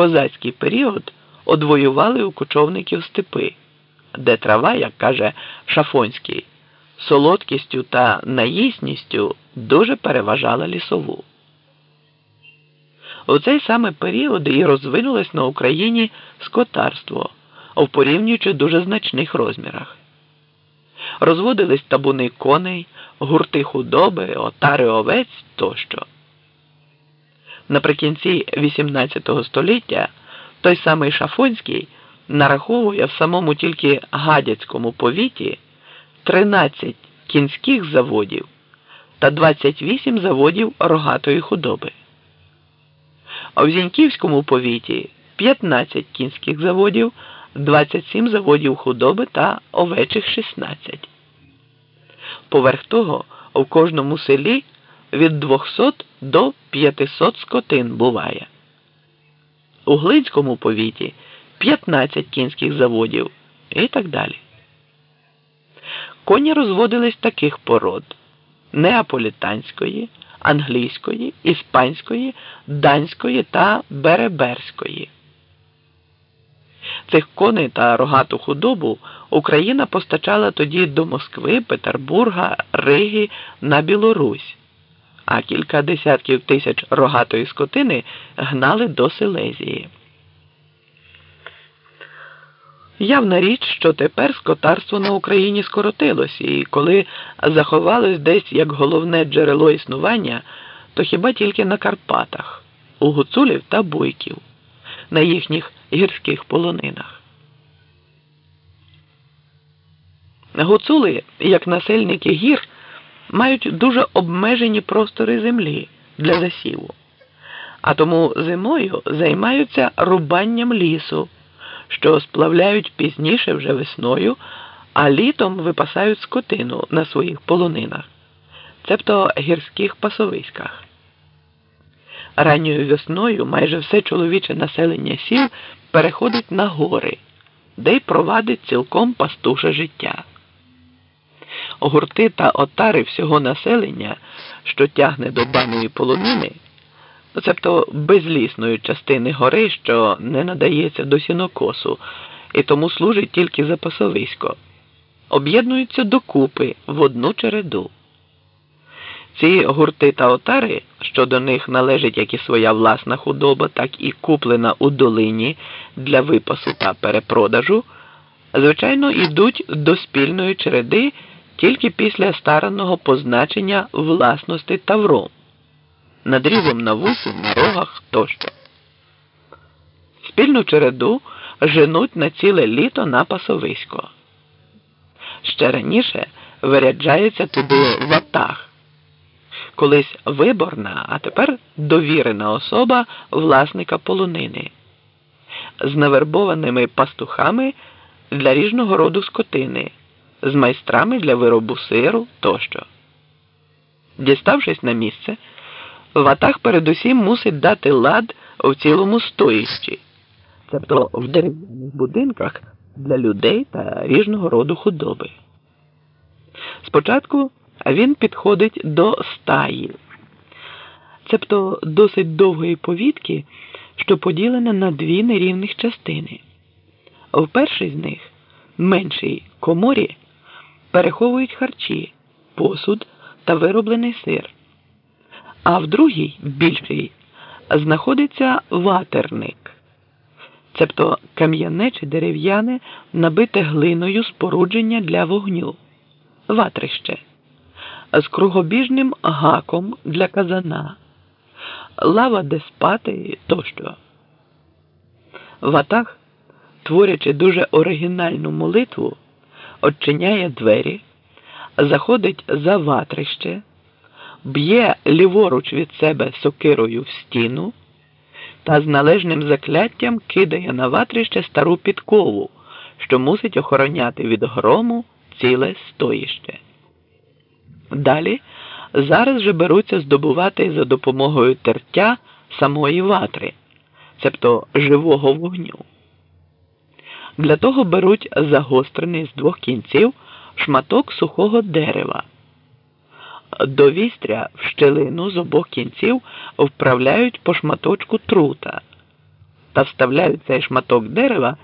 козацький період одвоювали у кочовників степи, де трава, як каже Шафонський, солодкістю та наїсністю дуже переважала лісову. У цей саме період і розвинулось на Україні скотарство в порівнюючи дуже значних розмірах. Розводились табуни коней, гурти худоби, отари овець тощо. Наприкінці XVIII століття той самий Шафонський нараховує в самому тільки гадяцькому повіті 13 кінських заводів та 28 заводів рогатої худоби. А в Зіньківському повіті 15 кінських заводів, 27 заводів худоби та овечих 16. Поверх того, в кожному селі від 200 до 500 скотин буває. У Глицькому повіті 15 кінських заводів і так далі. Коні розводились таких пород неаполітанської, англійської, іспанської, данської та береберської. Цих коней та рогату худобу Україна постачала тоді до Москви, Петербурга, Риги на Білорусь, а кілька десятків тисяч рогатої скотини гнали до Силезії. Явна річ, що тепер скотарство на Україні скоротилось, і коли заховалось десь як головне джерело існування, то хіба тільки на Карпатах, у гуцулів та бойків, на їхніх гірських полонинах. Гуцули, як насельники гір, мають дуже обмежені простори землі для засіву, а тому зимою займаються рубанням лісу що сплавляють пізніше вже весною, а літом випасають скотину на своїх полонинах, цебто гірських пасовиськах. Ранньою весною майже все чоловіче населення сіл переходить на гори, де й провадить цілком пастуше життя. Гурти та отари всього населення, що тягне до баної полонини цебто безлісної частини гори, що не надається до сінокосу, і тому служить тільки за пасовисько, об'єднуються докупи в одну череду. Ці гурти та отари, що до них належить як і своя власна худоба, так і куплена у долині для випасу та перепродажу, звичайно, йдуть до спільної череди тільки після стараного позначення власності тавром надрізом на вусі, на рогах тощо. Спільну череду женуть на ціле літо на пасовисько. Ще раніше виряджається туди ватаг. Колись виборна, а тепер довірена особа власника полонини з навербованими пастухами для ріжного роду скотини, з майстрами для виробу сиру тощо. Діставшись на місце, Ватаг передусім мусить дати лад в цілому стоїщі, тобто в дерев'яних будинках для людей та ріжного роду худоби. Спочатку він підходить до стаї, цебто досить довгої повітки, що поділена на дві нерівних частини. В першій з них, меншій коморі, переховують харчі, посуд та вироблений сир. А в другій, більшій, знаходиться ватерник, цебто кам'яне чи дерев'яне, набите глиною спорудження для вогню, ватрище, з кругобіжним гаком для казана, лава де спати тощо. Ватаг, творячи дуже оригінальну молитву, очиняє двері, заходить за ватрище б'є ліворуч від себе сокирою в стіну та з належним закляттям кидає на ватрище стару підкову, що мусить охороняти від грому ціле стоїще. Далі зараз же беруться здобувати за допомогою тертя самої ватри, цебто живого вогню. Для того беруть загострений з двох кінців шматок сухого дерева. До вістря в щелину з обох кінців вправляють по шматочку трута, та вставляють цей шматок дерева